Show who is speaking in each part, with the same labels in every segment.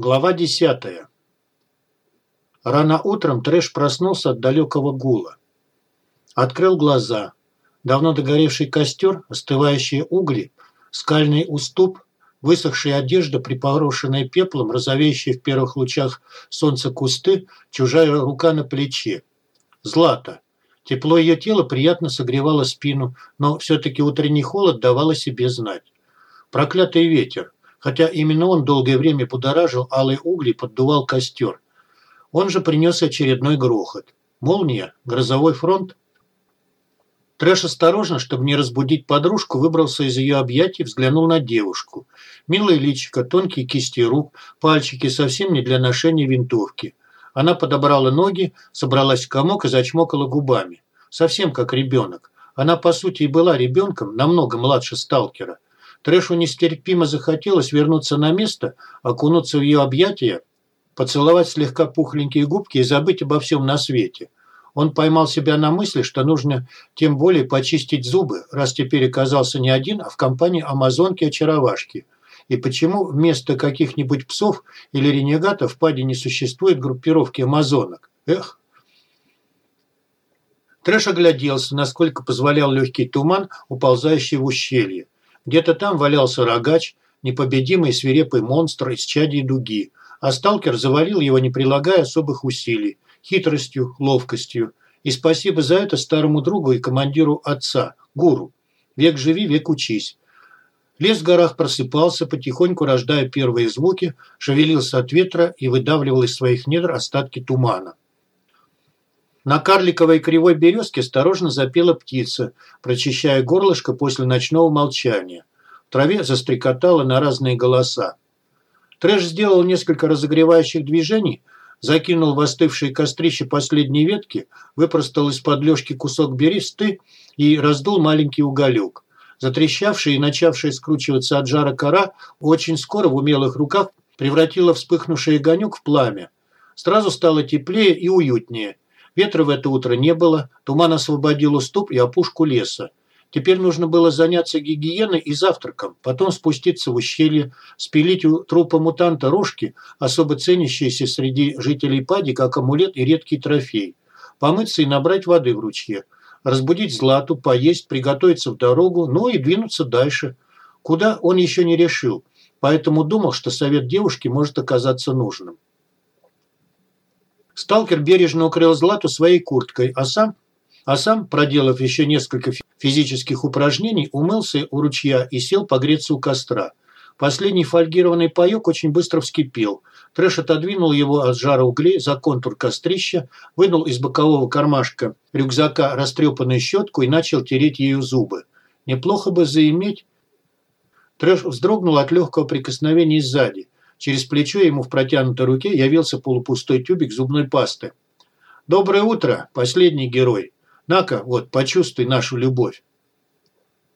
Speaker 1: Глава десятая. Рано утром Трэш проснулся от далекого гула. Открыл глаза. Давно догоревший костер, остывающие угли, скальный уступ, высохшая одежда, припорошенная пеплом, розовеющие в первых лучах солнца кусты, чужая рука на плече. Злата. Тепло ее тела приятно согревало спину, но все-таки утренний холод давал о себе знать. Проклятый ветер хотя именно он долгое время будоражил алые угли поддувал костер. Он же принес очередной грохот. Молния, грозовой фронт. Трэш осторожно, чтобы не разбудить подружку, выбрался из ее объятий, взглянул на девушку. Милая личико, тонкие кисти рук, пальчики совсем не для ношения винтовки. Она подобрала ноги, собралась в комок и зачмокала губами. Совсем как ребенок. Она, по сути, и была ребенком, намного младше сталкера. Трэшу нестерпимо захотелось вернуться на место, окунуться в ее объятия, поцеловать слегка пухленькие губки и забыть обо всем на свете. Он поймал себя на мысли, что нужно тем более почистить зубы, раз теперь оказался не один, а в компании амазонки-очаровашки. И почему вместо каких-нибудь псов или ренегатов в паде не существует группировки амазонок? Эх! Трэш огляделся, насколько позволял легкий туман, уползающий в ущелье. Где-то там валялся рогач, непобедимый свирепый монстр из чади дуги, а сталкер завалил его, не прилагая особых усилий, хитростью, ловкостью. И спасибо за это старому другу и командиру отца, гуру. Век живи, век учись. Лес в горах просыпался, потихоньку рождая первые звуки, шевелился от ветра и выдавливал из своих недр остатки тумана. На карликовой кривой березке осторожно запела птица, прочищая горлышко после ночного молчания. В траве застрекотало на разные голоса. Трэш сделал несколько разогревающих движений, закинул в остывшее кострище последние ветки, выпростал из-под лёжки кусок бересты и раздул маленький уголек. Затрещавшая и начавшая скручиваться от жара кора очень скоро в умелых руках превратила вспыхнувший огонек в пламя. Сразу стало теплее и уютнее – Ветра в это утро не было, туман освободил уступ и опушку леса. Теперь нужно было заняться гигиеной и завтраком, потом спуститься в ущелье, спилить у трупа мутанта рожки, особо ценящиеся среди жителей Пади как амулет и редкий трофей, помыться и набрать воды в ручье, разбудить Злату, поесть, приготовиться в дорогу, ну и двинуться дальше. Куда он еще не решил, поэтому думал, что совет девушки может оказаться нужным. Сталкер бережно укрыл Злату своей курткой, а сам, а сам, проделав еще несколько физических упражнений, умылся у ручья и сел погреться у костра. Последний фольгированный паёк очень быстро вскипел. Трэш отодвинул его от жара углей за контур кострища, вынул из бокового кармашка рюкзака растрепанную щетку и начал тереть ею зубы. Неплохо бы заиметь... Трэш вздрогнул от легкого прикосновения сзади. Через плечо ему в протянутой руке явился полупустой тюбик зубной пасты. «Доброе утро, последний герой. На-ка, вот, почувствуй нашу любовь».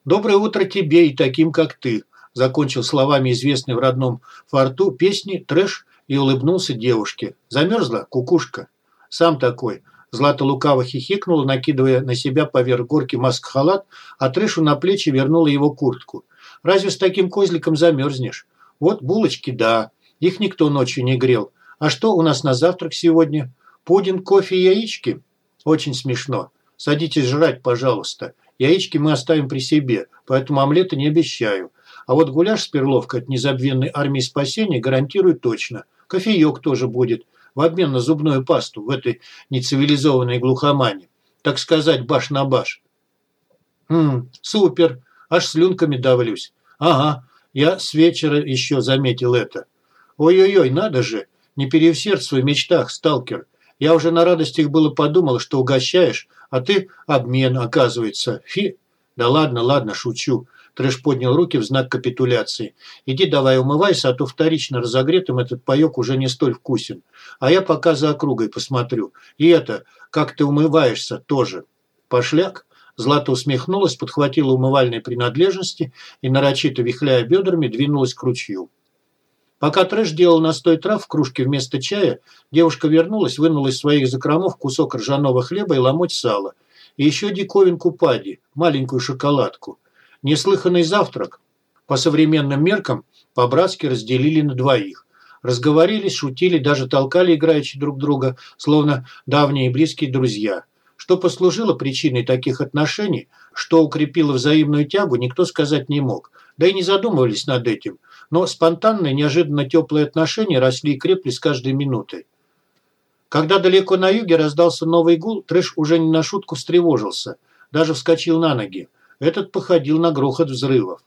Speaker 1: «Доброе утро тебе и таким, как ты», – закончил словами известный в родном форту песни трэш и улыбнулся девушке. «Замерзла, кукушка?» «Сам такой». Злата лукаво хихикнула, накидывая на себя поверх горки маск-халат, а трэшу на плечи вернула его куртку. «Разве с таким козликом замерзнешь? Вот булочки, да. Их никто ночью не грел. А что у нас на завтрак сегодня? Пудинг, кофе и яички? Очень смешно. Садитесь жрать, пожалуйста. Яички мы оставим при себе, поэтому омлета не обещаю. А вот гуляш с перловкой от незабвенной армии спасения гарантирую точно. Кофеек тоже будет, в обмен на зубную пасту в этой нецивилизованной глухомане. Так сказать, баш на баш. Хм, супер, аж слюнками давлюсь. Ага, я с вечера еще заметил это. Ой-ой-ой, надо же, не переусердствуй в мечтах, сталкер. Я уже на радостях было подумал, что угощаешь, а ты обмен, оказывается. Фи. Да ладно, ладно, шучу. Трэш поднял руки в знак капитуляции. «Иди давай умывайся, а то вторично разогретым этот паёк уже не столь вкусен. А я пока за округой посмотрю. И это, как ты умываешься, тоже. Пошляк?» Злата усмехнулась, подхватила умывальные принадлежности и, нарочито вихляя бедрами, двинулась к ручью. Пока Трэш делал настой трав в кружке вместо чая, девушка вернулась, вынула из своих закромов кусок ржаного хлеба и ломоть сала. И еще диковинку пади, маленькую шоколадку. Неслыханный завтрак. По современным меркам по-братски разделили на двоих. Разговорились, шутили, даже толкали играючи друг друга, словно давние и близкие друзья. Что послужило причиной таких отношений, что укрепило взаимную тягу, никто сказать не мог. Да и не задумывались над этим. Но спонтанные, неожиданно теплые отношения росли и крепли с каждой минутой. Когда далеко на юге раздался новый гул, Трэш уже не на шутку встревожился. Даже вскочил на ноги. Этот походил на грохот взрывов.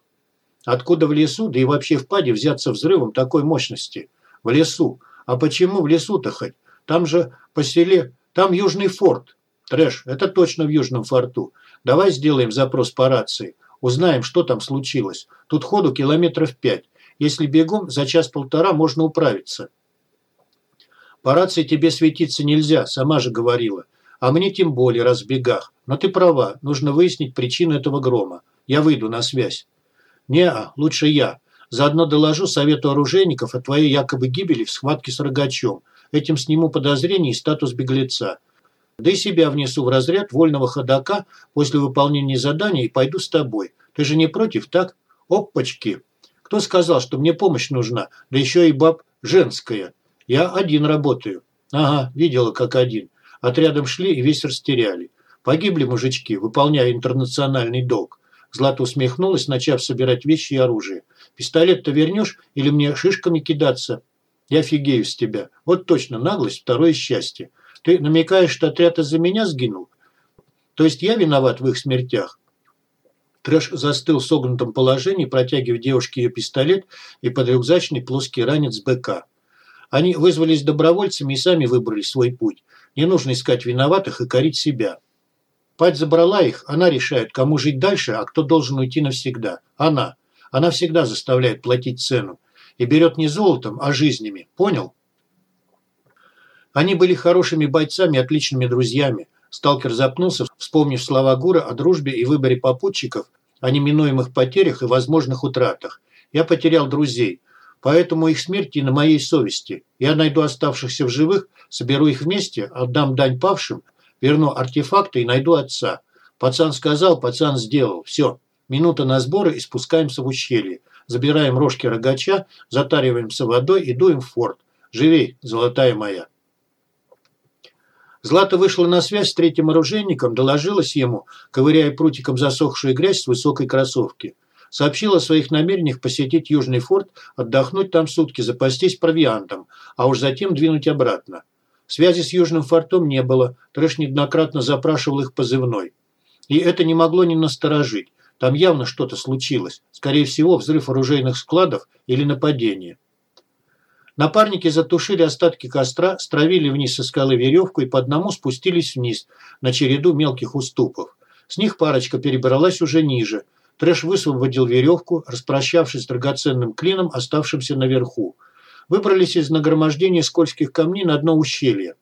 Speaker 1: Откуда в лесу, да и вообще в паде взяться взрывом такой мощности? В лесу. А почему в лесу-то хоть? Там же по селе, там Южный форт. Трэш, это точно в Южном форту. Давай сделаем запрос по рации. Узнаем, что там случилось. Тут ходу километров пять. Если бегом, за час-полтора можно управиться. По рации тебе светиться нельзя, сама же говорила. А мне тем более, раз в бегах. Но ты права, нужно выяснить причину этого грома. Я выйду на связь. не лучше я. Заодно доложу совету оружейников о твоей якобы гибели в схватке с рогачом. Этим сниму подозрение и статус беглеца. Да и себя внесу в разряд вольного ходока после выполнения задания и пойду с тобой. Ты же не против, так? Опачки! Кто сказал, что мне помощь нужна? Да еще и баб женская. Я один работаю. Ага, видела, как один. Отрядом шли и весь растеряли. Погибли мужички, выполняя интернациональный долг. Злата усмехнулась, начав собирать вещи и оружие. Пистолет-то вернешь или мне шишками кидаться? Я фигею с тебя. Вот точно, наглость, второе счастье. Ты намекаешь, что отряд из-за меня сгинул? То есть я виноват в их смертях? Трэш застыл в согнутом положении, протягивая девушке ее пистолет и подрюкзачный плоский ранец БК. Они вызвались добровольцами и сами выбрали свой путь. Не нужно искать виноватых и корить себя. Пать забрала их, она решает, кому жить дальше, а кто должен уйти навсегда. Она. Она всегда заставляет платить цену. И берет не золотом, а жизнями. Понял? Они были хорошими бойцами, отличными друзьями. Сталкер запнулся, вспомнив слова Гура о дружбе и выборе попутчиков, о неминуемых потерях и возможных утратах. Я потерял друзей, поэтому их смерть и на моей совести. Я найду оставшихся в живых, соберу их вместе, отдам дань павшим, верну артефакты и найду отца. Пацан сказал, пацан сделал. Все. Минута на сборы и спускаемся в ущелье. Забираем рожки рогача, затариваемся водой и дуем в форт. Живей, золотая моя. Злата вышла на связь с третьим оружейником, доложилась ему, ковыряя прутиком засохшую грязь с высокой кроссовки. Сообщила о своих намерениях посетить Южный форт, отдохнуть там сутки, запастись провиантом, а уж затем двинуть обратно. Связи с Южным фортом не было, Трэш неоднократно запрашивал их позывной. И это не могло не насторожить. Там явно что-то случилось. Скорее всего, взрыв оружейных складов или нападение. Напарники затушили остатки костра, стравили вниз со скалы веревку и по одному спустились вниз, на череду мелких уступов. С них парочка перебралась уже ниже. Трэш высвободил веревку, распрощавшись с драгоценным клином, оставшимся наверху. Выбрались из нагромождения скользких камней на дно ущелья.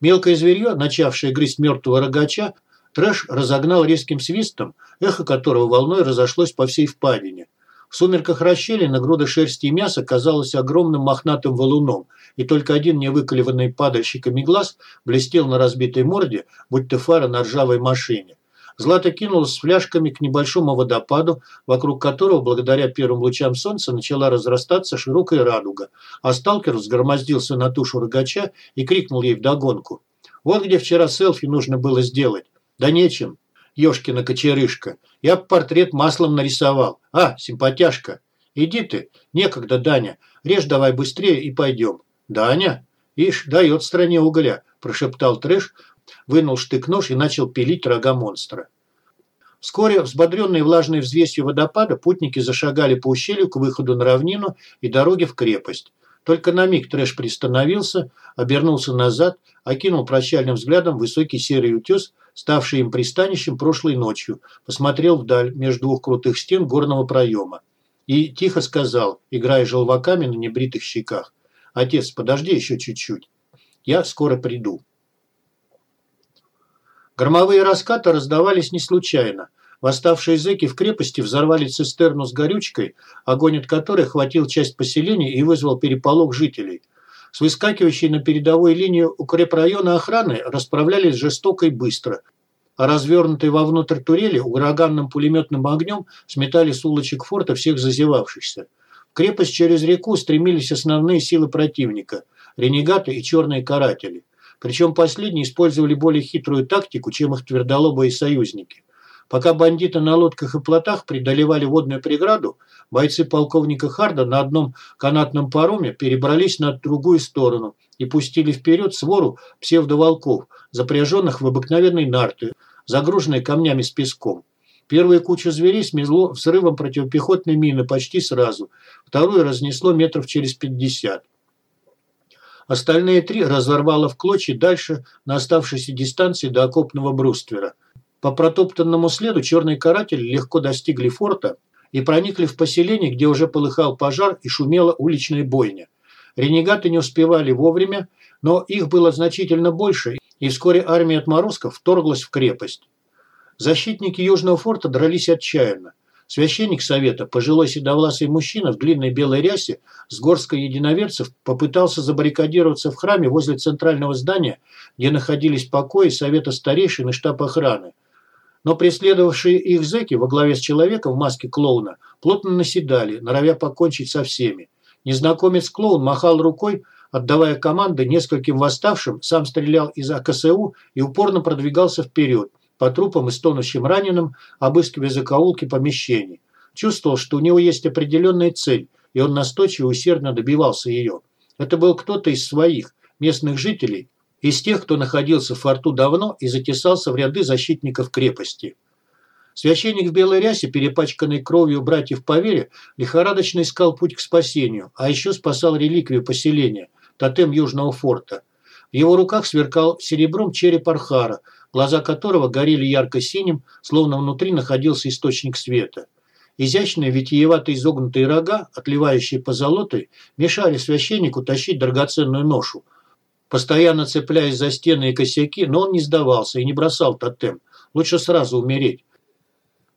Speaker 1: Мелкое зверье, начавшее грызть мертвого рогача, Трэш разогнал резким свистом, эхо которого волной разошлось по всей впадине. В сумерках расщелина груда шерсти и мяса казалась огромным мохнатым валуном, и только один невыколиванный падальщиками глаз блестел на разбитой морде, будто фара на ржавой машине. Злата кинулась с фляжками к небольшому водопаду, вокруг которого, благодаря первым лучам солнца, начала разрастаться широкая радуга, а сталкер взгромоздился на тушу рогача и крикнул ей вдогонку. «Вот где вчера селфи нужно было сделать. Да нечем. Ёшкина кочерышка. Я портрет маслом нарисовал. А, симпатяшка. Иди ты. Некогда, Даня. Режь давай быстрее и пойдем. Даня? Ишь, дает стране угля, прошептал Трэш, вынул штык-нож и начал пилить рога монстра. Вскоре, взбодренные влажной взвесью водопада, путники зашагали по ущелью к выходу на равнину и дороге в крепость. Только на миг Трэш приостановился, обернулся назад, окинул прощальным взглядом высокий серый утес, ставший им пристанищем прошлой ночью, посмотрел вдаль между двух крутых стен горного проема и тихо сказал, играя желваками на небритых щеках, «Отец, подожди еще чуть-чуть. Я скоро приду». Громовые раскаты раздавались не случайно. Восставшие зэки в крепости взорвали цистерну с горючкой, огонь от которой хватил часть поселения и вызвал переполох жителей. С выскакивающей на передовой линии укрепрайона охраны расправлялись жестоко и быстро, а развернутые вовнутрь турели ураганным пулеметным огнем сметали с улочек форта всех зазевавшихся. В крепость через реку стремились основные силы противника – ренегаты и черные каратели. Причем последние использовали более хитрую тактику, чем их твердолобые союзники. Пока бандиты на лодках и плотах преодолевали водную преграду, бойцы полковника Харда на одном канатном пароме перебрались на другую сторону и пустили вперед свору псевдоволков, запряженных в обыкновенной нарты, загруженной камнями с песком. Первую кучу зверей смело взрывом противопехотной мины почти сразу, вторую разнесло метров через пятьдесят. Остальные три разорвало в клочья дальше на оставшейся дистанции до окопного бруствера. По протоптанному следу черные каратели легко достигли форта и проникли в поселение, где уже полыхал пожар и шумела уличная бойня. Ренегаты не успевали вовремя, но их было значительно больше, и вскоре армия отморозков вторглась в крепость. Защитники Южного форта дрались отчаянно. Священник совета, пожилой седовласый мужчина в длинной белой рясе с горской единоверцев, попытался забаррикадироваться в храме возле центрального здания, где находились покои совета старейшин и штаб охраны. Но преследовавшие их зэки во главе с человеком в маске клоуна плотно наседали, норовя покончить со всеми. Незнакомец-клоун махал рукой, отдавая команды нескольким восставшим, сам стрелял из АКСУ и упорно продвигался вперед, по трупам и стонущим раненым, обыскивая закоулки помещений. Чувствовал, что у него есть определенная цель, и он настойчиво и усердно добивался ее. Это был кто-то из своих, местных жителей, из тех, кто находился в форту давно и затесался в ряды защитников крепости. Священник в белой рясе, перепачканный кровью братьев по вере, лихорадочно искал путь к спасению, а еще спасал реликвию поселения – тотем Южного форта. В его руках сверкал серебром череп Архара, глаза которого горели ярко-синим, словно внутри находился источник света. Изящные витиевато изогнутые рога, отливающие позолотой, мешали священнику тащить драгоценную ношу – постоянно цепляясь за стены и косяки, но он не сдавался и не бросал тотем. Лучше сразу умереть.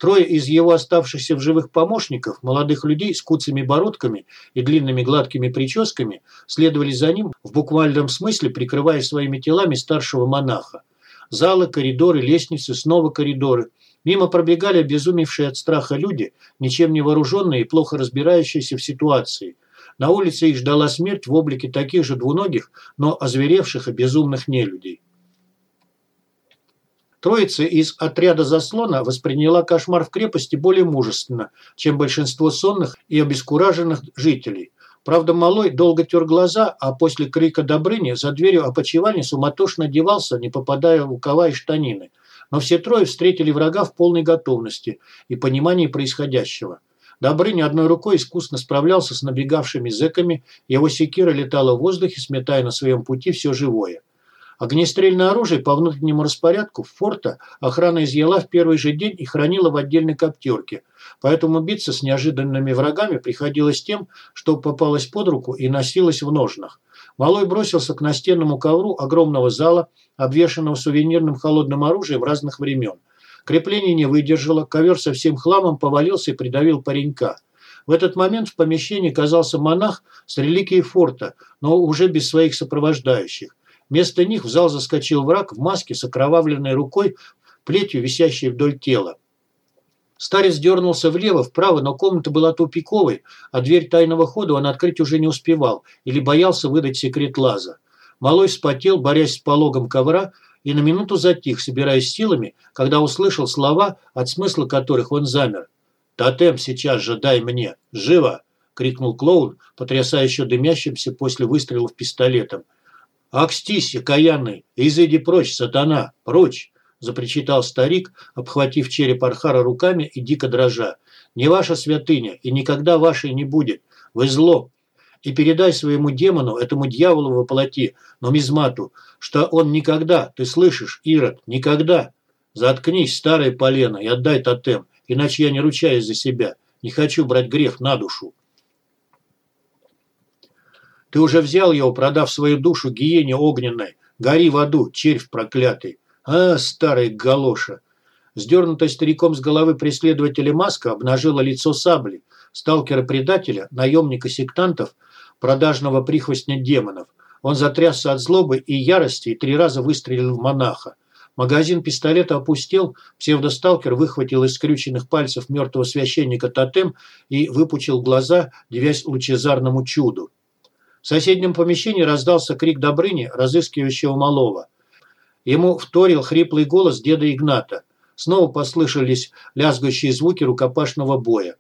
Speaker 1: Трое из его оставшихся в живых помощников, молодых людей с куцами бородками и длинными гладкими прическами, следовали за ним в буквальном смысле, прикрывая своими телами старшего монаха. Залы, коридоры, лестницы, снова коридоры. Мимо пробегали обезумевшие от страха люди, ничем не вооруженные и плохо разбирающиеся в ситуации. На улице их ждала смерть в облике таких же двуногих, но озверевших и безумных нелюдей. Троица из отряда заслона восприняла кошмар в крепости более мужественно, чем большинство сонных и обескураженных жителей. Правда, малой долго тер глаза, а после крика Добрыни за дверью опочивания суматошно одевался, не попадая в рукава и штанины. Но все трое встретили врага в полной готовности и понимании происходящего. Добрыня одной рукой искусно справлялся с набегавшими зэками, его секира летала в воздухе, сметая на своем пути все живое. Огнестрельное оружие по внутреннему распорядку форта охрана изъяла в первый же день и хранила в отдельной коптерке, поэтому биться с неожиданными врагами приходилось тем, что попалось под руку и носилось в ножнах. Малой бросился к настенному ковру огромного зала, обвешанного сувенирным холодным оружием разных времен – Крепление не выдержало, ковер со всем хламом повалился и придавил паренька. В этот момент в помещении оказался монах с реликией форта, но уже без своих сопровождающих. Вместо них в зал заскочил враг в маске с окровавленной рукой, плетью, висящей вдоль тела. Старец дернулся влево, вправо, но комната была тупиковой, а дверь тайного хода он открыть уже не успевал или боялся выдать секрет лаза. Малой вспотел, борясь с пологом ковра, и на минуту затих, собираясь силами, когда услышал слова, от смысла которых он замер. «Тотем сейчас же дай мне! Живо!» – крикнул клоун, потрясая еще дымящимся после выстрелов пистолетом. «Акстись, окаянный! Изыди прочь, сатана! Прочь!» – запричитал старик, обхватив череп Архара руками и дико дрожа. «Не ваша святыня, и никогда вашей не будет! Вы зло! И передай своему демону, этому дьяволу воплоти, нумизмату, что он никогда, ты слышишь, Ирод, никогда. Заткнись, старое полено, и отдай тотем, иначе я не ручаюсь за себя. Не хочу брать грех на душу. Ты уже взял его, продав свою душу гиене огненной. Гори в аду, червь проклятый. А, старый галоша. Сдернутая стариком с головы преследователя маска обнажила лицо сабли. Сталкера-предателя, наемника сектантов – продажного прихвостня демонов. Он затрясся от злобы и ярости и три раза выстрелил в монаха. Магазин пистолета опустел, псевдосталкер выхватил из скрюченных пальцев мертвого священника тотем и выпучил глаза, девясь лучезарному чуду. В соседнем помещении раздался крик Добрыни, разыскивающего малого. Ему вторил хриплый голос деда Игната. Снова послышались лязгающие звуки рукопашного боя.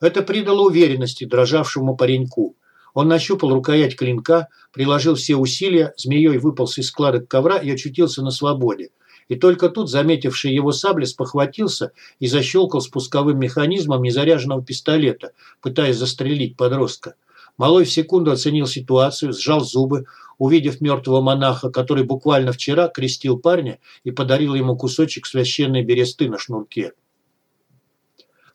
Speaker 1: Это придало уверенности дрожавшему пареньку. Он нащупал рукоять клинка, приложил все усилия, змеей выполз из складок ковра и очутился на свободе. И только тут, заметивший его сабли, спохватился и защелкал спусковым механизмом незаряженного пистолета, пытаясь застрелить подростка. Малой в секунду оценил ситуацию, сжал зубы, увидев мертвого монаха, который буквально вчера крестил парня и подарил ему кусочек священной бересты на шнурке.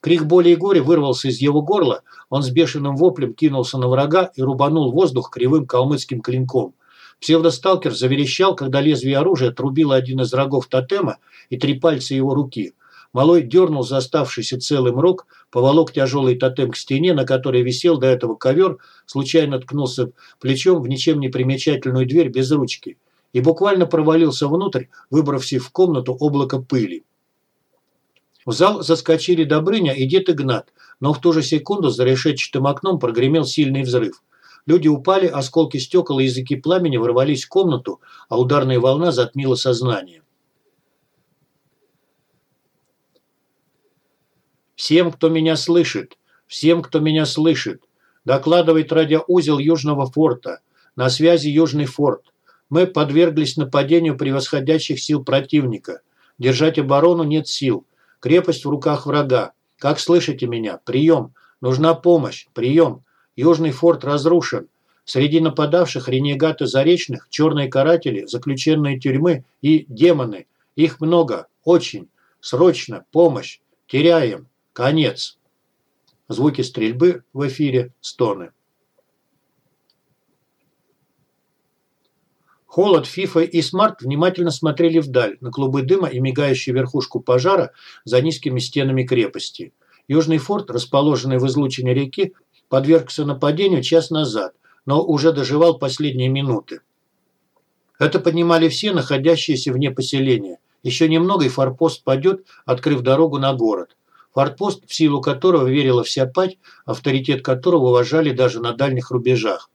Speaker 1: Крик боли и горя вырвался из его горла, он с бешеным воплем кинулся на врага и рубанул воздух кривым калмыцким клинком. Псевдосталкер заверещал, когда лезвие оружия трубило один из рогов тотема и три пальца его руки. Малой дернул за оставшийся целым рог, поволок тяжелый тотем к стене, на которой висел до этого ковер, случайно ткнулся плечом в ничем не примечательную дверь без ручки и буквально провалился внутрь, выбравшись в комнату облако пыли. В зал заскочили Добрыня и дед Игнат, но в ту же секунду за решетчатым окном прогремел сильный взрыв. Люди упали, осколки стекол и языки пламени ворвались в комнату, а ударная волна затмила сознание. Всем, кто меня слышит, всем, кто меня слышит, докладывает радиоузел Южного форта. На связи Южный форт. Мы подверглись нападению превосходящих сил противника. Держать оборону нет сил. Крепость в руках врага. Как слышите меня? Прием. Нужна помощь. Прием. Южный форт разрушен. Среди нападавших ренегаты Заречных, черные каратели, заключенные тюрьмы и демоны. Их много. Очень. Срочно. Помощь. Теряем. Конец. Звуки стрельбы в эфире. Стоны. Холод, Фифа и Смарт внимательно смотрели вдаль, на клубы дыма и мигающую верхушку пожара за низкими стенами крепости. Южный форт, расположенный в излучине реки, подвергся нападению час назад, но уже доживал последние минуты. Это поднимали все, находящиеся вне поселения. Еще немного и форпост падет, открыв дорогу на город. Форпост, в силу которого верила вся пать, авторитет которого уважали даже на дальних рубежах.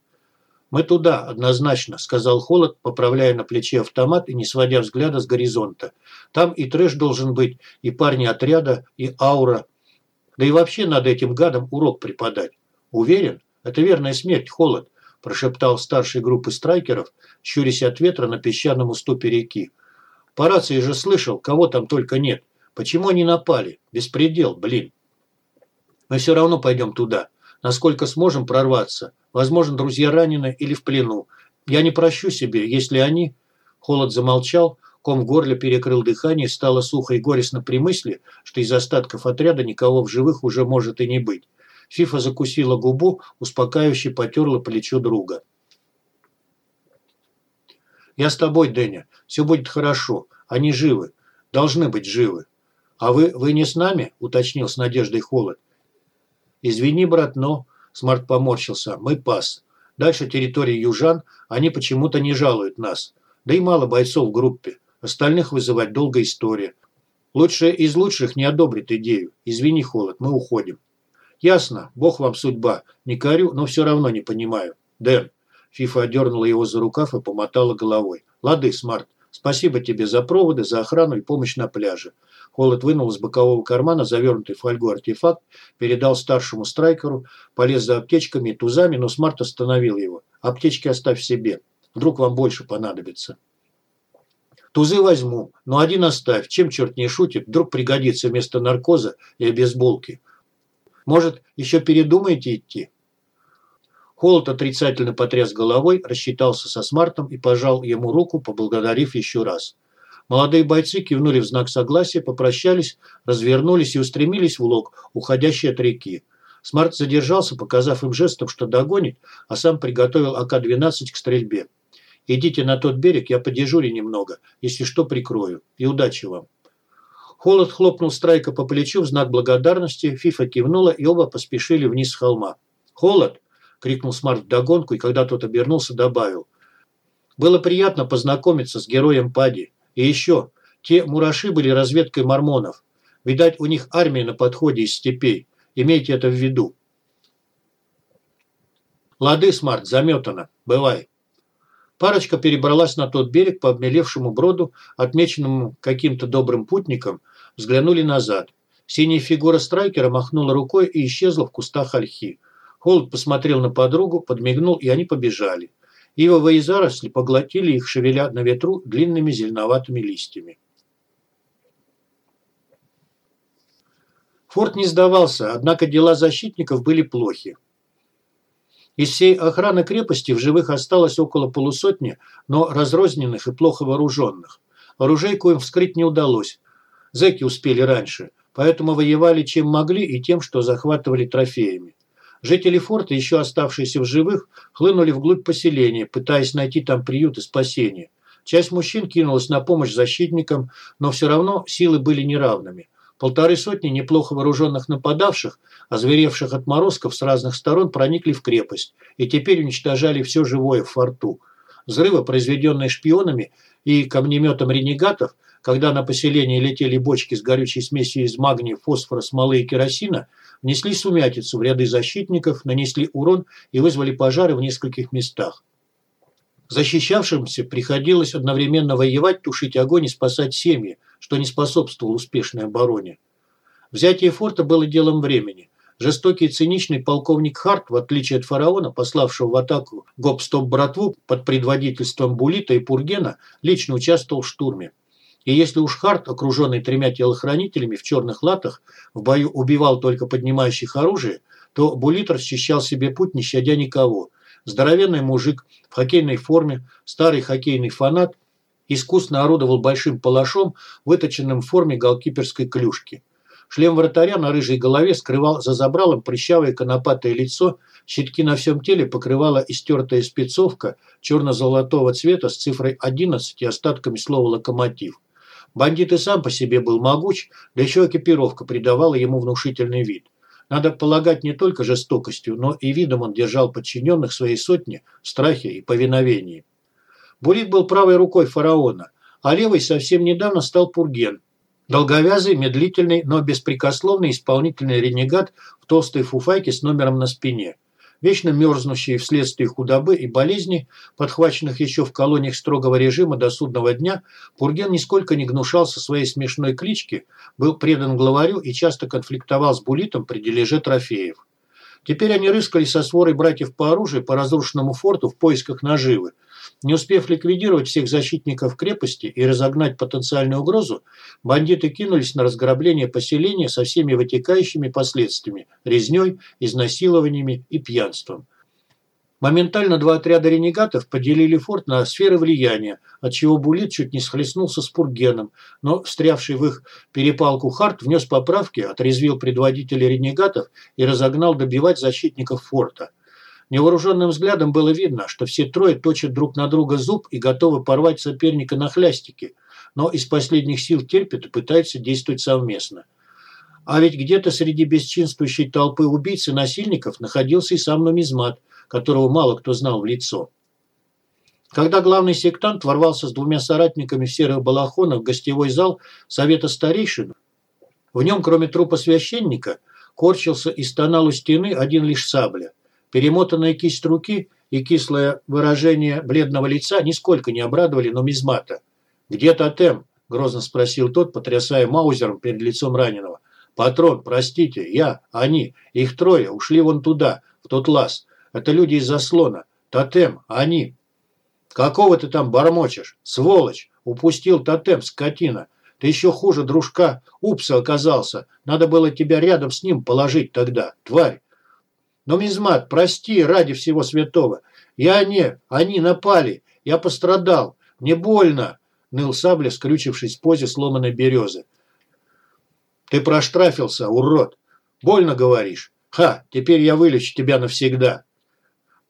Speaker 1: «Мы туда, однозначно», – сказал Холод, поправляя на плече автомат и не сводя взгляда с горизонта. «Там и трэш должен быть, и парни отряда, и аура. Да и вообще надо этим гадам урок преподать. Уверен? Это верная смерть, Холод», – прошептал старший группы страйкеров, щурясь от ветра на песчаном уступе реки. «По рации же слышал, кого там только нет. Почему они напали? Беспредел, блин». «Мы все равно пойдем туда. Насколько сможем прорваться. Возможно, друзья ранены или в плену. Я не прощу себе, если они...» Холод замолчал, ком в горле перекрыл дыхание, стало сухо и горестно при мысли, что из остатков отряда никого в живых уже может и не быть. Фифа закусила губу, успокаивающе потерла плечо друга. «Я с тобой, Дэня. Все будет хорошо. Они живы. Должны быть живы. А вы, вы не с нами?» – уточнил с надеждой Холод. «Извини, брат, но...» Смарт поморщился. «Мы пас. Дальше территория южан, они почему-то не жалуют нас. Да и мало бойцов в группе. Остальных вызывать долгая история. Лучшее из лучших не одобрит идею. Извини, Холод, мы уходим». «Ясно. Бог вам судьба. Не корю, но все равно не понимаю. Дэн». Фифа одернула его за рукав и помотала головой. «Лады, Смарт. Спасибо тебе за проводы, за охрану и помощь на пляже. Холод вынул из бокового кармана завернутый в фольгу артефакт, передал старшему страйкеру, полез за аптечками и тузами, но Смарт остановил его. «Аптечки оставь себе. Вдруг вам больше понадобится». «Тузы возьму, но один оставь. Чем черт не шутит, вдруг пригодится вместо наркоза и обезболки. Может, еще передумаете идти?» Холод отрицательно потряс головой, рассчитался со Смартом и пожал ему руку, поблагодарив еще раз. Молодые бойцы кивнули в знак согласия, попрощались, развернулись и устремились в лог, уходящий от реки. Смарт задержался, показав им жестом, что догонит, а сам приготовил АК-12 к стрельбе. «Идите на тот берег, я подежурю немного, если что, прикрою. И удачи вам». Холод хлопнул Страйка по плечу в знак благодарности, Фифа кивнула, и оба поспешили вниз с холма. «Холод!» – крикнул Смарт вдогонку, и когда тот обернулся, добавил. «Было приятно познакомиться с героем Пади. И еще, Те мураши были разведкой мормонов. Видать, у них армия на подходе из степей. Имейте это в виду. Лады, Смарт, заметано. Бывай. Парочка перебралась на тот берег по обмелевшему броду, отмеченному каким-то добрым путником, взглянули назад. Синяя фигура страйкера махнула рукой и исчезла в кустах ольхи. Холод посмотрел на подругу, подмигнул, и они побежали. Ивовые заросли поглотили их, шевеля на ветру длинными зеленоватыми листьями. Форт не сдавался, однако дела защитников были плохи. Из всей охраны крепости в живых осталось около полусотни, но разрозненных и плохо вооруженных. Оружейку им вскрыть не удалось. Зэки успели раньше, поэтому воевали чем могли и тем, что захватывали трофеями. Жители форта, еще оставшиеся в живых, хлынули вглубь поселения, пытаясь найти там приют и спасение. Часть мужчин кинулась на помощь защитникам, но все равно силы были неравными. Полторы сотни неплохо вооруженных нападавших, озверевших отморозков с разных сторон, проникли в крепость и теперь уничтожали все живое в форту. Взрывы, произведенные шпионами и камнеметом ренегатов, когда на поселение летели бочки с горючей смесью из магния, фосфора, смолы и керосина, внесли сумятицу в ряды защитников, нанесли урон и вызвали пожары в нескольких местах. Защищавшимся приходилось одновременно воевать, тушить огонь и спасать семьи, что не способствовало успешной обороне. Взятие форта было делом времени. Жестокий и циничный полковник Харт, в отличие от фараона, пославшего в атаку гоп-стоп-братву под предводительством Булита и Пургена, лично участвовал в штурме. И если уж Харт, окруженный тремя телохранителями в черных латах, в бою убивал только поднимающих оружие, то Булит расчищал себе путь, не щадя никого. Здоровенный мужик в хоккейной форме, старый хоккейный фанат – искусно орудовал большим палашом, выточенным в форме голкиперской клюшки. Шлем вратаря на рыжей голове скрывал за забралом прыщавое конопатое лицо, щитки на всем теле покрывала истертая спецовка черно-золотого цвета с цифрой 11 и остатками слова «локомотив». Бандит и сам по себе был могуч, да еще экипировка придавала ему внушительный вид. Надо полагать, не только жестокостью, но и видом он держал подчиненных своей сотни в страхе и повиновении. Бурит был правой рукой фараона, а левой совсем недавно стал Пурген. Долговязый, медлительный, но беспрекословный исполнительный ренегат в толстой фуфайке с номером на спине. Вечно мерзнущий вследствие худобы и болезней, подхваченных еще в колониях строгого режима до судного дня, Пурген нисколько не гнушался своей смешной клички, был предан главарю и часто конфликтовал с Булитом при дележе трофеев. Теперь они рыскали со сворой братьев по оружию по разрушенному форту в поисках наживы, не успев ликвидировать всех защитников крепости и разогнать потенциальную угрозу, бандиты кинулись на разграбление поселения со всеми вытекающими последствиями – резней, изнасилованиями и пьянством. Моментально два отряда ренегатов поделили форт на сферы влияния, отчего Булит чуть не схлестнулся с Пургеном, но встрявший в их перепалку Харт внес поправки, отрезвил предводителей ренегатов и разогнал добивать защитников форта. Невооруженным взглядом было видно, что все трое точат друг на друга зуб и готовы порвать соперника на хлястики, но из последних сил терпят и пытаются действовать совместно. А ведь где-то среди бесчинствующей толпы убийц и насильников находился и сам нумизмат, которого мало кто знал в лицо. Когда главный сектант ворвался с двумя соратниками в серых балахонах в гостевой зал Совета старейшин, в нем, кроме трупа священника, корчился и стонал у стены один лишь сабля. Перемотанная кисть руки и кислое выражение бледного лица нисколько не обрадовали нумизмата. «Где тотем?» – грозно спросил тот, потрясая маузером перед лицом раненого. «Патрон, простите, я, они, их трое, ушли вон туда, в тот лаз. Это люди из заслона. Тотем, они». «Какого ты там бормочешь? Сволочь! Упустил тотем, скотина. Ты еще хуже дружка Упса оказался. Надо было тебя рядом с ним положить тогда, тварь. Но, Мизмат, прости ради всего святого. Я не, они напали. Я пострадал. Мне больно, ныл Сабля, скрючившись в позе сломанной березы. Ты проштрафился, урод. Больно говоришь. Ха, теперь я вылечу тебя навсегда.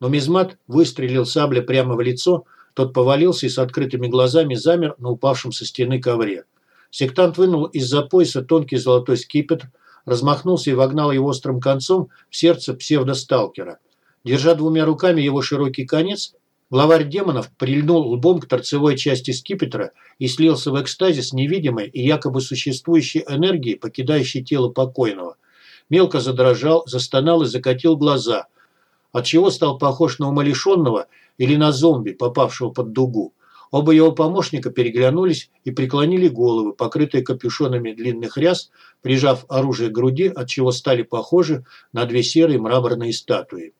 Speaker 1: Но Мизмат выстрелил Сабля прямо в лицо, тот повалился и с открытыми глазами замер на упавшем со стены ковре. Сектант вынул из-за пояса тонкий золотой скипетр, размахнулся и вогнал его острым концом в сердце псевдосталкера. Держа двумя руками его широкий конец, Главарь демонов прильнул лбом к торцевой части скипетра и слился в экстазе с невидимой и якобы существующей энергией, покидающей тело покойного. Мелко задрожал, застонал и закатил глаза, отчего стал похож на умалишенного или на зомби, попавшего под дугу. Оба его помощника переглянулись и преклонили головы, покрытые капюшонами длинных ряс, прижав оружие к груди, отчего стали похожи на две серые мраморные статуи.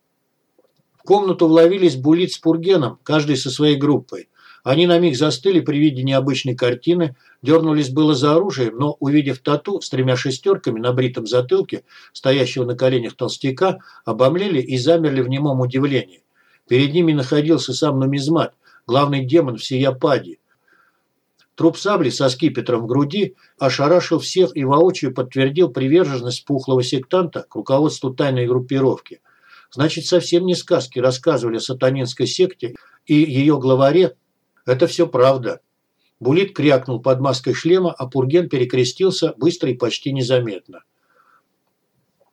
Speaker 1: В комнату вловились Булит с Пургеном, каждый со своей группой. Они на миг застыли при виде необычной картины, дернулись было за оружием, но, увидев тату с тремя шестерками на бритом затылке, стоящего на коленях толстяка, обомлели и замерли в немом удивлении. Перед ними находился сам нумизмат, главный демон всей Япади. Труп сабли со скипетром в груди ошарашил всех и воочию подтвердил приверженность пухлого сектанта к руководству тайной группировки. Значит, совсем не сказки рассказывали о сатанинской секте и ее главаре. Это все правда. Булит крякнул под маской шлема, а Пурген перекрестился быстро и почти незаметно.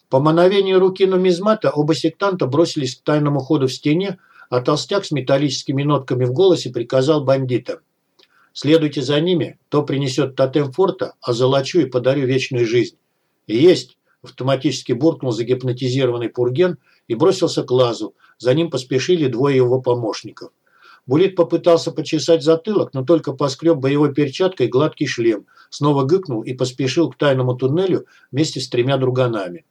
Speaker 1: По мановению руки нумизмата оба сектанта бросились к тайному ходу в стене, а толстяк с металлическими нотками в голосе приказал бандитам. «Следуйте за ними, то принесет тотем форта, а золочу и подарю вечную жизнь». «Есть!» – автоматически буркнул загипнотизированный Пурген и бросился к лазу. За ним поспешили двое его помощников. Булит попытался почесать затылок, но только поскреб боевой перчаткой гладкий шлем, снова гыкнул и поспешил к тайному туннелю вместе с тремя друганами.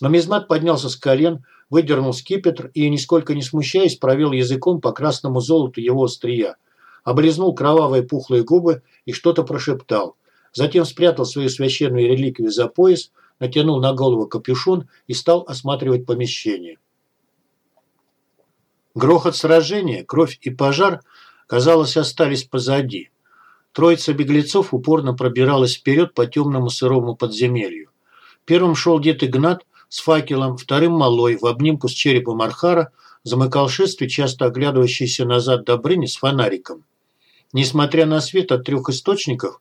Speaker 1: Но Мизмат поднялся с колен, выдернул скипетр и, нисколько не смущаясь, провел языком по красному золоту его острия. Облизнул кровавые пухлые губы и что-то прошептал. Затем спрятал свою священную реликвию за пояс, натянул на голову капюшон и стал осматривать помещение. Грохот сражения, кровь и пожар, казалось, остались позади. Троица беглецов упорно пробиралась вперед по темному сырому подземелью. Первым шел дед Игнат, с факелом, вторым малой, в обнимку с черепом Архара, замыкал шествие, часто оглядывающийся назад Добрыни с фонариком. Несмотря на свет от трех источников,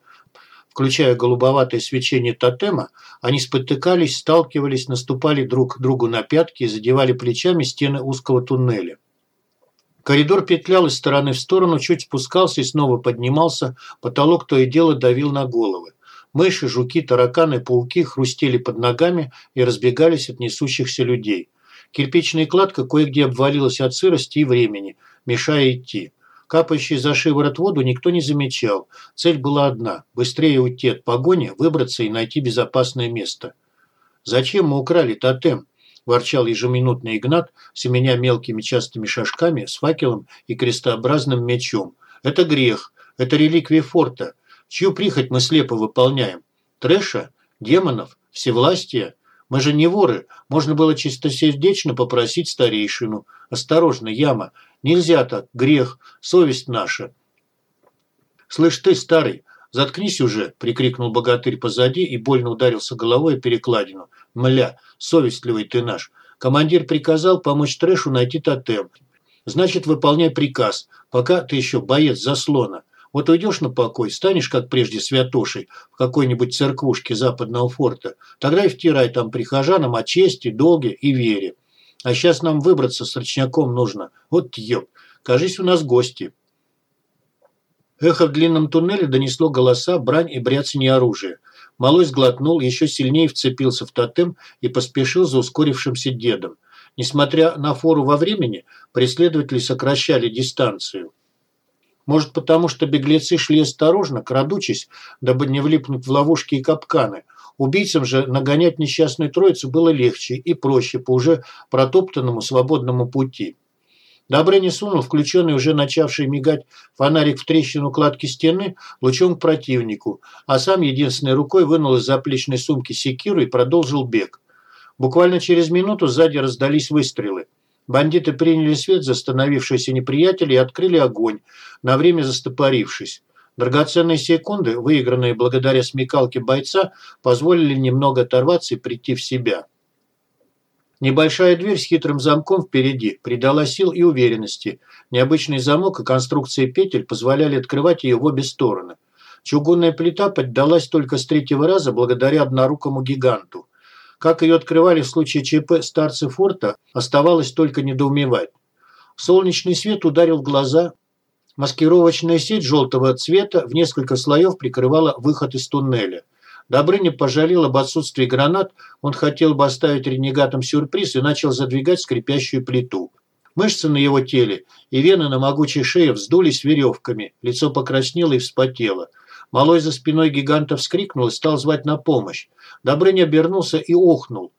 Speaker 1: включая голубоватое свечение тотема, они спотыкались, сталкивались, наступали друг другу на пятки и задевали плечами стены узкого туннеля. Коридор петлял из стороны в сторону, чуть спускался и снова поднимался, потолок то и дело давил на головы. Мыши, жуки, тараканы, пауки хрустели под ногами и разбегались от несущихся людей. Кирпичная кладка кое-где обвалилась от сырости и времени, мешая идти. Капающий за шиворот воду никто не замечал. Цель была одна – быстрее уйти от погони, выбраться и найти безопасное место. «Зачем мы украли тотем?» – ворчал ежеминутный Игнат, семеня мелкими частыми шажками с факелом и крестообразным мечом. «Это грех. Это реликвия форта. Чью прихоть мы слепо выполняем? Трэша? Демонов? Всевластия? Мы же не воры. Можно было чистосердечно попросить старейшину. Осторожно, яма. Нельзя так. Грех. Совесть наша. Слышь ты, старый, заткнись уже, прикрикнул богатырь позади и больно ударился головой о перекладину. Мля, совестливый ты наш. Командир приказал помочь Трэшу найти тотем. Значит, выполняй приказ, пока ты еще боец заслона. Вот уйдешь на покой, станешь, как прежде, святошей в какой-нибудь церквушке западного форта, тогда и втирай там прихожанам о чести, долге и вере. А сейчас нам выбраться с ручняком нужно. Вот ёб, кажись, у нас гости». Эхо в длинном туннеле донесло голоса, брань и бряцание оружия. Малой сглотнул, еще сильнее вцепился в тотем и поспешил за ускорившимся дедом. Несмотря на фору во времени, преследователи сокращали дистанцию. Может, потому что беглецы шли осторожно, крадучись, дабы не влипнуть в ловушки и капканы. Убийцам же нагонять несчастную троицу было легче и проще по уже протоптанному свободному пути. Добрыня сунул включенный, уже начавший мигать фонарик в трещину кладки стены лучом к противнику, а сам единственной рукой вынул из заплечной сумки секиру и продолжил бег. Буквально через минуту сзади раздались выстрелы. Бандиты приняли свет за становившиеся неприятели и открыли огонь, на время застопорившись. Драгоценные секунды, выигранные благодаря смекалке бойца, позволили немного оторваться и прийти в себя. Небольшая дверь с хитрым замком впереди придала сил и уверенности. Необычный замок и конструкции петель позволяли открывать ее в обе стороны. Чугунная плита поддалась только с третьего раза благодаря однорукому гиганту. Как ее открывали в случае ЧП старцы форта, оставалось только недоумевать. Солнечный свет ударил в глаза. Маскировочная сеть желтого цвета в несколько слоев прикрывала выход из туннеля. Добрыня пожалел об отсутствии гранат, он хотел бы оставить ренегатам сюрприз и начал задвигать скрипящую плиту. Мышцы на его теле и вены на могучей шее вздулись веревками, лицо покраснело и вспотело. Малой за спиной гиганта вскрикнул и стал звать на помощь. Добрыня обернулся и охнул.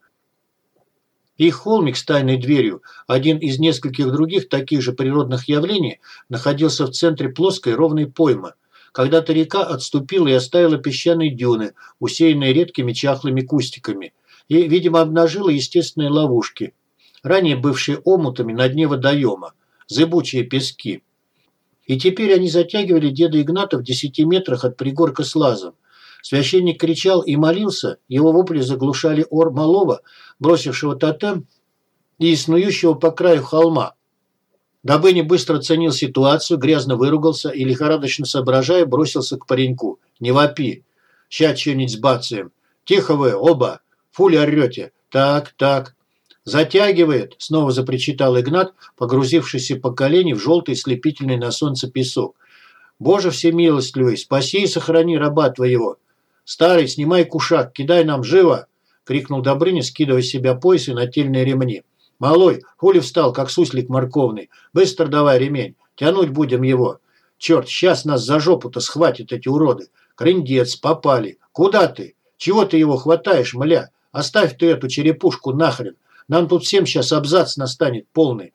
Speaker 1: Их холмик с тайной дверью, один из нескольких других таких же природных явлений, находился в центре плоской ровной поймы. Когда-то река отступила и оставила песчаные дюны, усеянные редкими чахлыми кустиками, и, видимо, обнажила естественные ловушки, ранее бывшие омутами на дне водоема, зыбучие пески. И теперь они затягивали деда Игната в десяти метрах от пригорка с лазом. Священник кричал и молился, его вопли заглушали ор малого, бросившего тотем и снующего по краю холма. Добыни быстро оценил ситуацию, грязно выругался и, лихорадочно соображая, бросился к пареньку. «Не вопи! Ща что-нибудь сбацаем! Тихо вы, оба! Фули орете! Так, так!» «Затягивает!» – снова запричитал Игнат, погрузившийся по колени в желтый слепительный на солнце песок. «Боже всемилостливый, спаси и сохрани раба твоего!» «Старый, снимай кушак, кидай нам живо!» – крикнул Добрыня, скидывая с себя пояс и нательные ремни. «Малой, хули встал, как суслик морковный? Быстро давай ремень, тянуть будем его. Черт, сейчас нас за жопу-то схватят эти уроды. Крындец, попали. Куда ты? Чего ты его хватаешь, мля? Оставь ты эту черепушку нахрен. Нам тут всем сейчас абзац настанет полный.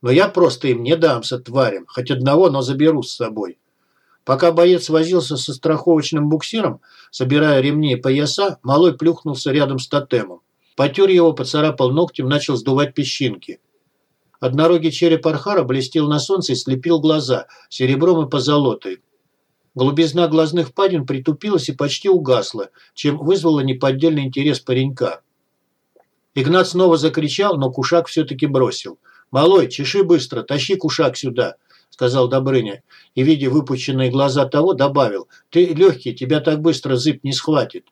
Speaker 1: Но я просто им не дамся, тварям. Хоть одного, но заберу с собой. Пока боец возился со страховочным буксиром, собирая ремни и пояса, малой плюхнулся рядом с тотемом. Потер его, поцарапал ногтем, начал сдувать песчинки. Однорогий череп Архара блестел на солнце и слепил глаза, серебром и позолотой. Глубизна глазных впадин притупилась и почти угасла, чем вызвала неподдельный интерес паренька. Игнат снова закричал, но кушак все-таки бросил. «Малой, чеши быстро, тащи кушак сюда», – сказал Добрыня. И, видя выпученные глаза того, добавил. «Ты легкий, тебя так быстро зыб не схватит».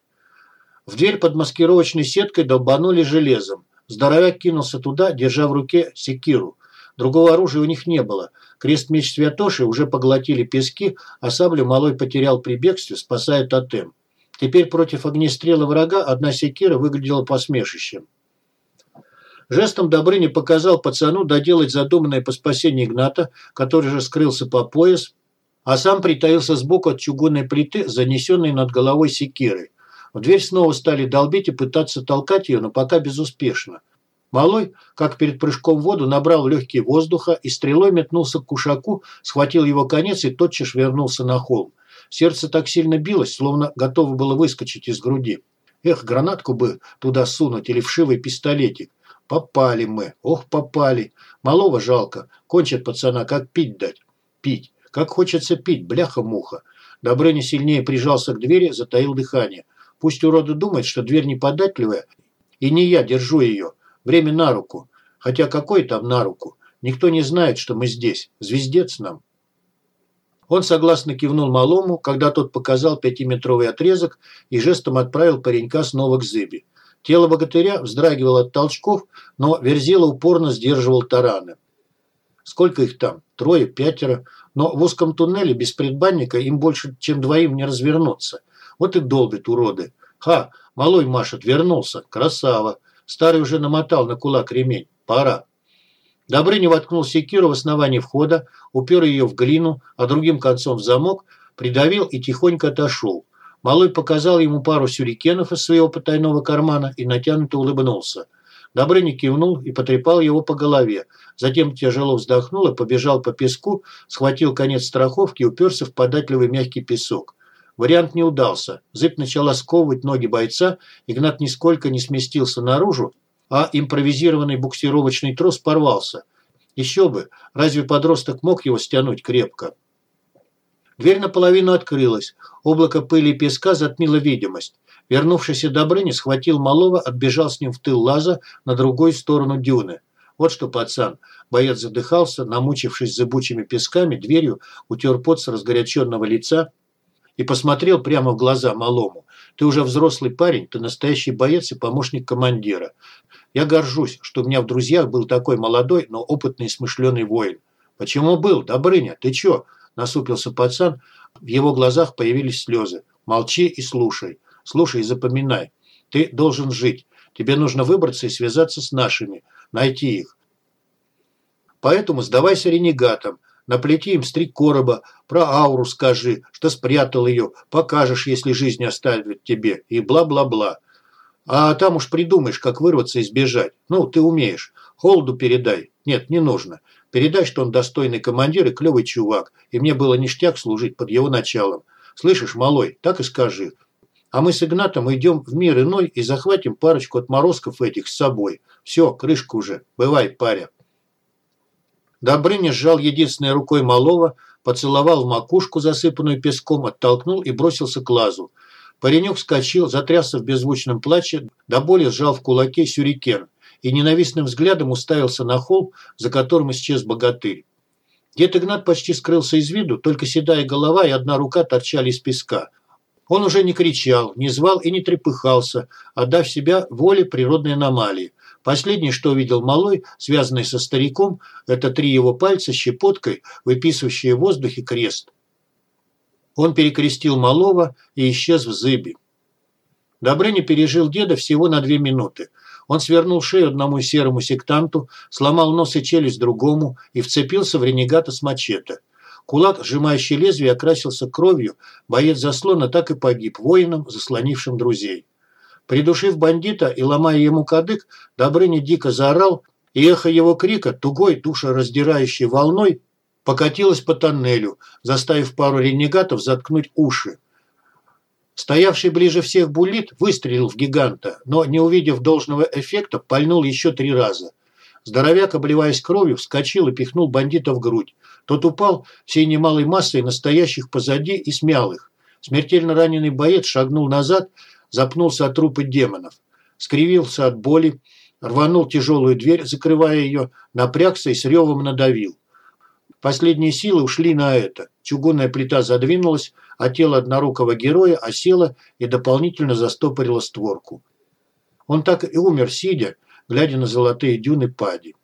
Speaker 1: В дверь под маскировочной сеткой долбанули железом. Здоровяк кинулся туда, держа в руке секиру. Другого оружия у них не было. Крест-меч Святоши уже поглотили пески, а саблю малой потерял при бегстве, спасая тотем. Теперь против огнестрела врага одна секира выглядела посмешищем. Жестом Добрыня показал пацану доделать задуманное по спасению Игната, который же скрылся по пояс, а сам притаился сбоку от чугунной плиты, занесенной над головой секирой. В дверь снова стали долбить и пытаться толкать ее, но пока безуспешно. Малой, как перед прыжком в воду, набрал легкие воздуха и стрелой метнулся к кушаку, схватил его конец и тотчас вернулся на холм. Сердце так сильно билось, словно готово было выскочить из груди. Эх, гранатку бы туда сунуть или вшивый пистолетик. Попали мы, ох, попали. Малого жалко, кончат пацана, как пить дать. Пить, как хочется пить, бляха-муха. Добрыня сильнее прижался к двери, затаил дыхание. Пусть уроды думают, что дверь неподатливая, и не я держу ее. Время на руку. Хотя какой там на руку? Никто не знает, что мы здесь. Звездец нам. Он согласно кивнул малому, когда тот показал пятиметровый отрезок и жестом отправил паренька снова к зыбе. Тело богатыря вздрагивало от толчков, но Верзила упорно сдерживал тараны. Сколько их там? Трое, пятеро. Но в узком туннеле без предбанника им больше, чем двоим не развернуться. Вот и долбит уроды. Ха, малой машет, вернулся. Красава. Старый уже намотал на кулак ремень. Пора. Добрыня воткнул секиру в основании входа, упер ее в глину, а другим концом в замок, придавил и тихонько отошел. Малой показал ему пару сюрикенов из своего потайного кармана и натянуто улыбнулся. Добрыня кивнул и потрепал его по голове. Затем тяжело вздохнул и побежал по песку, схватил конец страховки и уперся в податливый мягкий песок. Вариант не удался. Зыб начала сковывать ноги бойца, Игнат нисколько не сместился наружу, а импровизированный буксировочный трос порвался. Еще бы, разве подросток мог его стянуть крепко? Дверь наполовину открылась. Облако пыли и песка затмило видимость. Вернувшийся Добрыня схватил малого, отбежал с ним в тыл лаза на другую сторону дюны. Вот что, пацан. Боец задыхался, намучившись зыбучими песками, дверью утер пот с разгоряченного лица и посмотрел прямо в глаза малому. Ты уже взрослый парень, ты настоящий боец и помощник командира. Я горжусь, что у меня в друзьях был такой молодой, но опытный и смышленый воин. Почему был? Добрыня, ты чё? Насупился пацан. В его глазах появились слезы. Молчи и слушай. Слушай и запоминай. Ты должен жить. Тебе нужно выбраться и связаться с нашими. Найти их. Поэтому сдавайся ренегатам. Наплети им стрик короба, про ауру скажи, что спрятал ее, покажешь, если жизнь оставит тебе, и бла-бла-бла. А там уж придумаешь, как вырваться и сбежать. Ну, ты умеешь. Холоду передай. Нет, не нужно. Передай, что он достойный командир и клевый чувак, и мне было ништяк служить под его началом. Слышишь, малой, так и скажи. А мы с Игнатом идем в мир иной и захватим парочку отморозков этих с собой. Все, крышка уже. Бывай, паря. Добрыня сжал единственной рукой малого, поцеловал в макушку, засыпанную песком, оттолкнул и бросился к лазу. Паренек вскочил, затрясся в беззвучном плаче, до боли сжал в кулаке сюрикен и ненавистным взглядом уставился на холм, за которым исчез богатырь. Дед Игнат почти скрылся из виду, только седая голова и одна рука торчали из песка. Он уже не кричал, не звал и не трепыхался, отдав себя воле природной аномалии. Последнее, что увидел малой, связанный со стариком, это три его пальца щепоткой, выписывающие в воздухе крест. Он перекрестил малого и исчез в зыбе. Добрыня пережил деда всего на две минуты. Он свернул шею одному серому сектанту, сломал нос и челюсть другому и вцепился в ренегата с мачете. Кулак, сжимающий лезвие, окрасился кровью, боец заслона так и погиб, воином, заслонившим друзей. Придушив бандита и ломая ему кадык, Добрыня дико заорал, и эхо его крика, тугой, душераздирающей волной, покатилась по тоннелю, заставив пару ренегатов заткнуть уши. Стоявший ближе всех булит выстрелил в гиганта, но, не увидев должного эффекта, пальнул еще три раза. Здоровяк, обливаясь кровью, вскочил и пихнул бандита в грудь. Тот упал всей немалой массой настоящих позади и смял их. Смертельно раненый боец шагнул назад, запнулся от трупа демонов. Скривился от боли, рванул тяжелую дверь, закрывая ее, напрягся и с ревом надавил. Последние силы ушли на это. Чугунная плита задвинулась, а тело однорукого героя осело и дополнительно застопорило створку. Он так и умер, сидя, глядя на золотые дюны пади.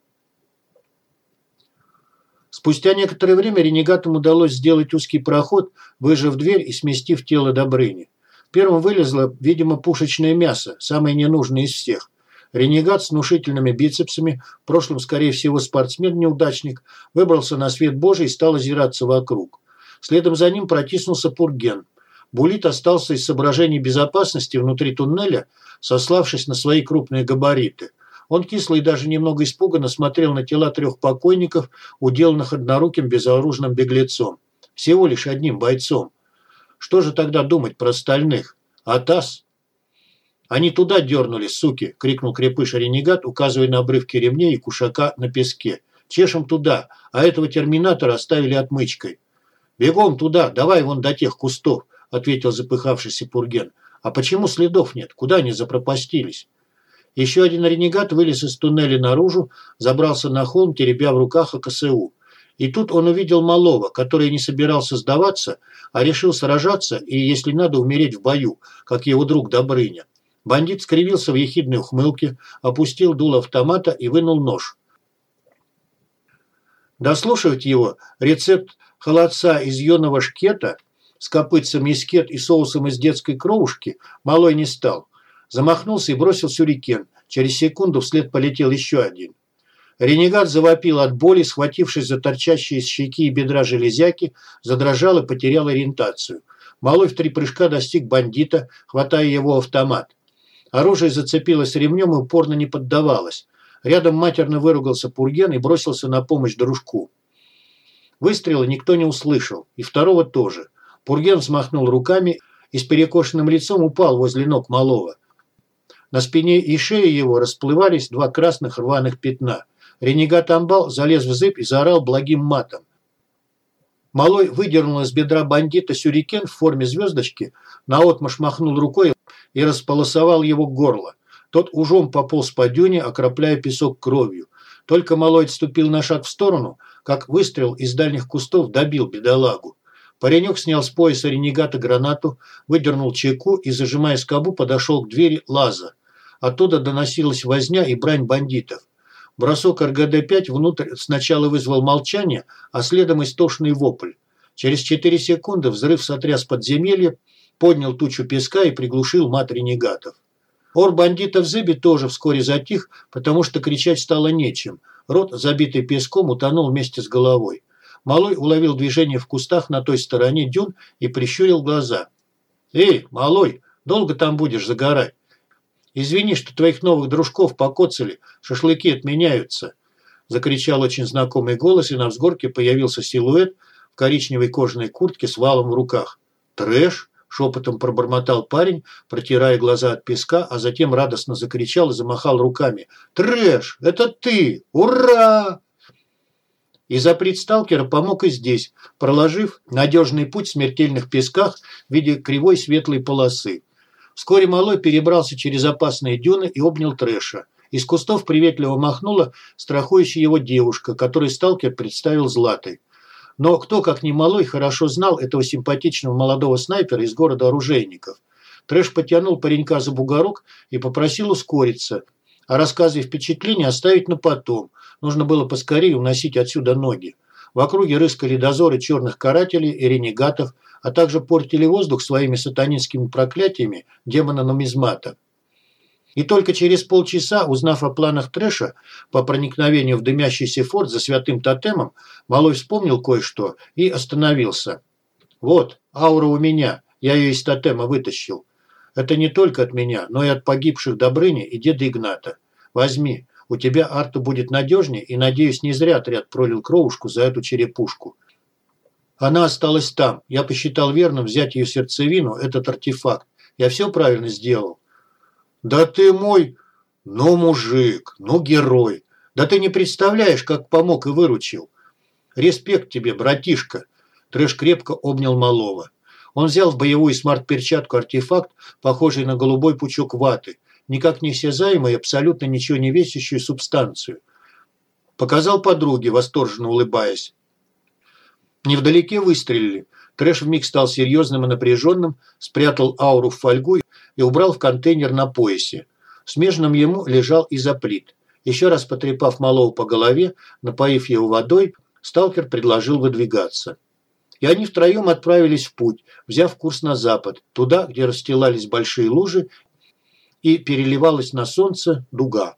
Speaker 1: Спустя некоторое время ренегатам удалось сделать узкий проход, выжав дверь и сместив тело Добрыни. Первым вылезло, видимо, пушечное мясо, самое ненужное из всех. Ренегат с внушительными бицепсами, в прошлом, скорее всего, спортсмен-неудачник, выбрался на свет Божий и стал озираться вокруг. Следом за ним протиснулся Пурген. Булит остался из соображений безопасности внутри туннеля, сославшись на свои крупные габариты. Он кисло и даже немного испуганно смотрел на тела трех покойников, уделанных одноруким безоружным беглецом. Всего лишь одним бойцом. Что же тогда думать про остальных? Атас? «Они туда дернули, суки!» – крикнул крепыш-ренегат, указывая на обрывки ремней и кушака на песке. «Чешем туда, а этого терминатора оставили отмычкой». «Бегом туда, давай вон до тех кустов», – ответил запыхавшийся Пурген. «А почему следов нет? Куда они запропастились?» Еще один ренегат вылез из туннеля наружу, забрался на холм, теребя в руках АКСУ. И тут он увидел малого, который не собирался сдаваться, а решил сражаться и, если надо, умереть в бою, как его друг Добрыня. Бандит скривился в ехидной ухмылке, опустил дуло автомата и вынул нож. Дослушивать его рецепт холодца из йоного шкета с копытцами из кет и соусом из детской кровушки малой не стал. Замахнулся и бросил сюрикен. Через секунду вслед полетел еще один. Ренегат завопил от боли, схватившись за торчащие из щеки и бедра железяки, задрожал и потерял ориентацию. Малой в три прыжка достиг бандита, хватая его автомат. Оружие зацепилось ремнем и упорно не поддавалось. Рядом матерно выругался Пурген и бросился на помощь дружку. Выстрела никто не услышал, и второго тоже. Пурген взмахнул руками и с перекошенным лицом упал возле ног малого. На спине и шее его расплывались два красных рваных пятна. Ренегат Амбал залез в зыб и заорал благим матом. Малой выдернул из бедра бандита сюрикен в форме звездочки, наотмашь махнул рукой и располосовал его горло. Тот ужом пополз по дюне, окропляя песок кровью. Только малой отступил на шаг в сторону, как выстрел из дальних кустов добил бедолагу. Паренек снял с пояса ренегата гранату, выдернул чеку и, зажимая скобу, подошел к двери лаза. Оттуда доносилась возня и брань бандитов. Бросок РГД-5 внутрь сначала вызвал молчание, а следом истошный вопль. Через 4 секунды взрыв сотряс подземелье, поднял тучу песка и приглушил мат ренегатов. Ор бандитов Зыби тоже вскоре затих, потому что кричать стало нечем. Рот, забитый песком, утонул вместе с головой. Малой уловил движение в кустах на той стороне дюн и прищурил глаза. «Эй, Малой, долго там будешь загорать?» «Извини, что твоих новых дружков покоцали, шашлыки отменяются!» Закричал очень знакомый голос, и на взгорке появился силуэт в коричневой кожаной куртке с валом в руках. «Трэш?» – шепотом пробормотал парень, протирая глаза от песка, а затем радостно закричал и замахал руками. «Трэш! Это ты! Ура!» И запрет сталкера помог и здесь, проложив надежный путь в смертельных песках в виде кривой светлой полосы. Вскоре малой перебрался через опасные дюны и обнял Трэша. Из кустов приветливо махнула страхующая его девушка, которой сталкер представил Златой. Но кто, как ни малой, хорошо знал этого симпатичного молодого снайпера из города оружейников. Трэш потянул паренька за бугорок и попросил ускориться, а рассказы и впечатления оставить на потом. Нужно было поскорее уносить отсюда ноги. В округе рыскали дозоры черных карателей и ренегатов, а также портили воздух своими сатанинскими проклятиями демона-нумизмата. И только через полчаса, узнав о планах Трэша по проникновению в дымящийся форт за святым тотемом, Малой вспомнил кое-что и остановился. «Вот, аура у меня, я ее из тотема вытащил. Это не только от меня, но и от погибших Добрыни и деда Игната. Возьми, у тебя Арту будет надежнее, и, надеюсь, не зря отряд пролил кровушку за эту черепушку. Она осталась там. Я посчитал верным взять ее сердцевину, этот артефакт. Я все правильно сделал. Да ты мой... Ну, мужик, ну, герой. Да ты не представляешь, как помог и выручил. Респект тебе, братишка. Трэш крепко обнял малого. Он взял в боевую смарт-перчатку артефакт, похожий на голубой пучок ваты, никак не осязаемую и абсолютно ничего не весящую субстанцию. Показал подруге, восторженно улыбаясь. Невдалеке выстрелили. Трэш вмиг стал серьезным и напряженным, спрятал ауру в фольгу и убрал в контейнер на поясе. Смежным ему лежал изоплит. Еще раз потрепав малого по голове, напоив его водой, сталкер предложил выдвигаться. И они втроем отправились в путь, взяв курс на запад, туда, где расстилались большие лужи и переливалась на солнце дуга.